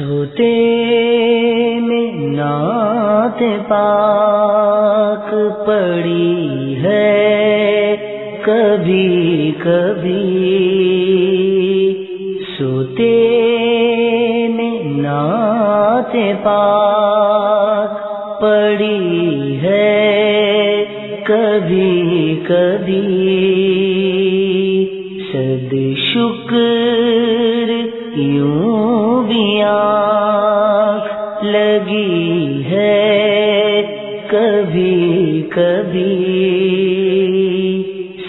سوتے میں نعت پاک پڑی ہے کبھی کبھی۔ سوتے میں نعت پاک پڑی ہے کبھی کبھی۔ آنکھ لگی ہے کبھی کبھی۔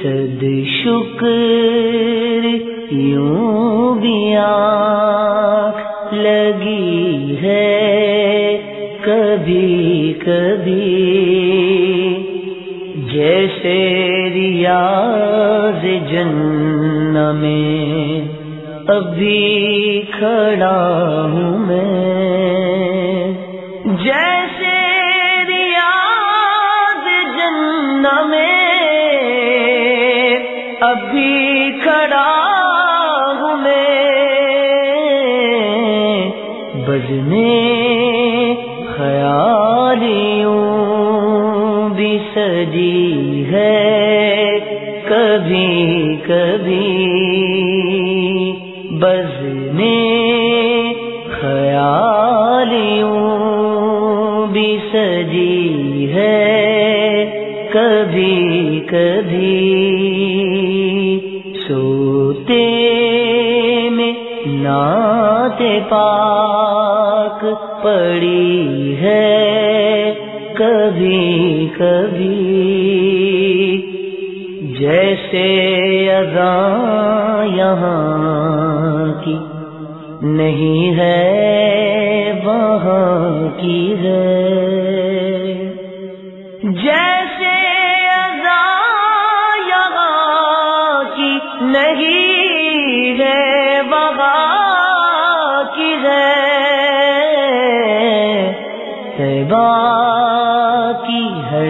سد شکر یوں بھی آنکھ لگی ہے کبھی کبھی۔ جیسے ریاض جن میں ابھی کھڑا ہوں میں۔ جیسے ریاض جن میں ابھی کھڑا ہوں میں۔ بجنے خیالیوں بھی سجی کبھی سوتے میں نعت پاک پڑی ہے کبھی کبھی جیسے ادا یہاں کی نہیں ہے وہاں کی ہے تیبا کی ہر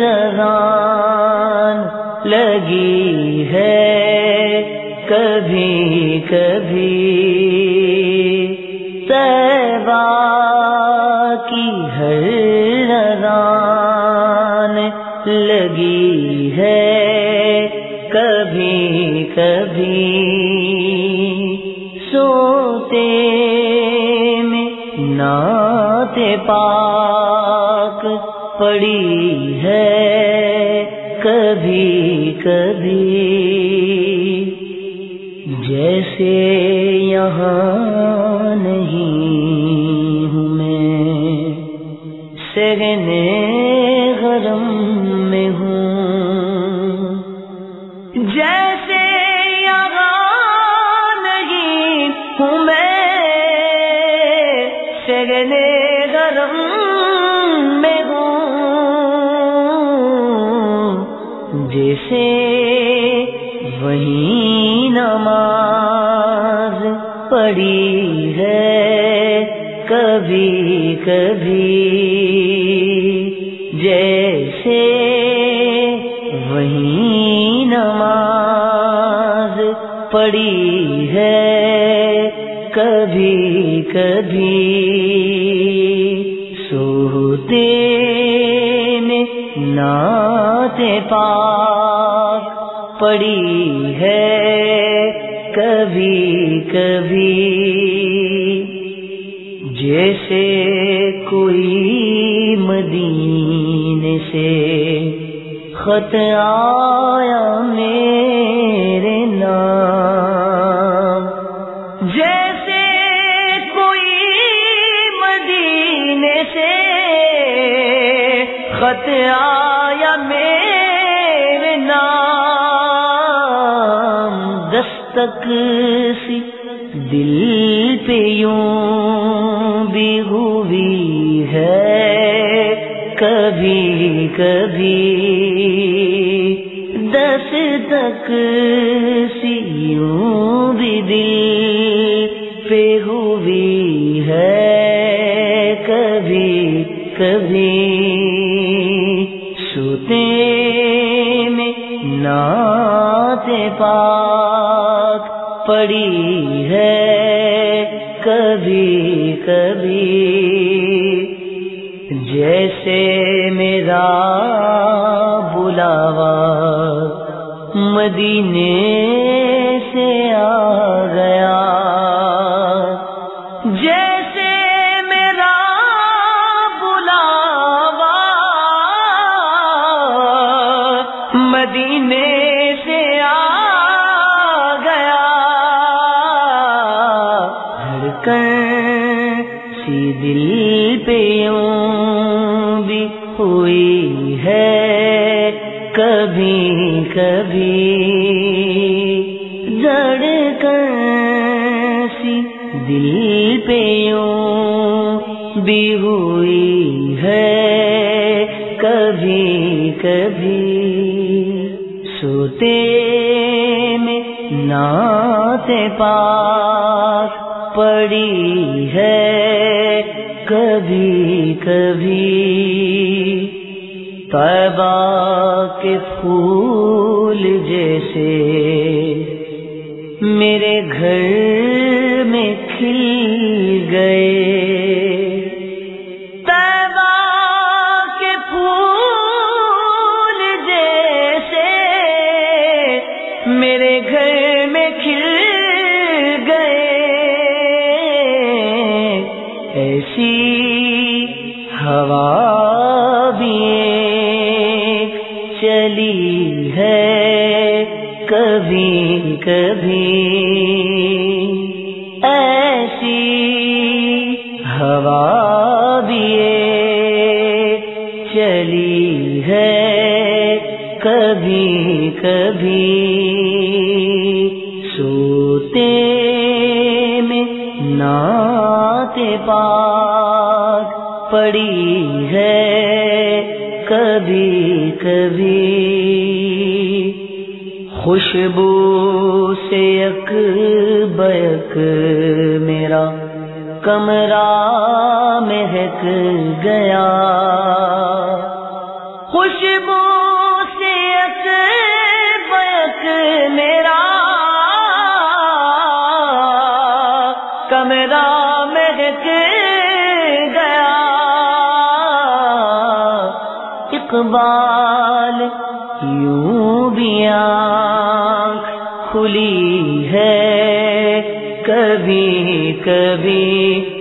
رضان لگی ہے کبھی کبھی تیبا کی ہر رضان لگی ہے کبھی کبھی سوتے میں ذات پاک پڑی ہے کبھی کبھی۔ جیسے یہاں نہیں ہوں میں سگنے سگنے غرم میں ہوں، جیسے وہی نماز پڑی ہے کبھی کبھی، جیسے وہی نماز پڑی ہے کبھی کبھی۔ نعت پاک پڑی ہے کبھی کبھی۔ جیسے کوئی مدینے سے خط آیا میرے نام۔ جیسے کوئی مدینے سے خط آیا دستک سی دل پہ یوں بھی ہوئی ہے کبھی کبھی دس تک سی یوں بھی دل پہ ہوئی ہے کبھی کبھی سوتے میں نعت پاک پڑی ہے کبھی کبھی۔ جیسے میرا بلاوا مدینے سے آ گیا۔ جیسے میرا بلاوا مدینے سے آ سی دل پہ یوں بھی ہوئی ہے کبھی کبھی دھڑکن سی دل پہ یوں بھی ہوئی ہے کبھی کبھی سوتے میں نعت پاک پڑی ہے کبھی کبھی۔ طیبہ کے پھول جیسے میرے گھر میں کھل گئے۔ بھی چلی ہے کبھی کبھی۔ ایسی ہوا بھی چلی ہے کبھی کبھی۔ سوتے میں نعت پاک پڑی ہے کبھی کبھی۔ خوشبو سے یک بیک میرا کمرہ مہک گیا۔ اقبال یوں بھی آنکھ کھلی ہے کبھی کبھی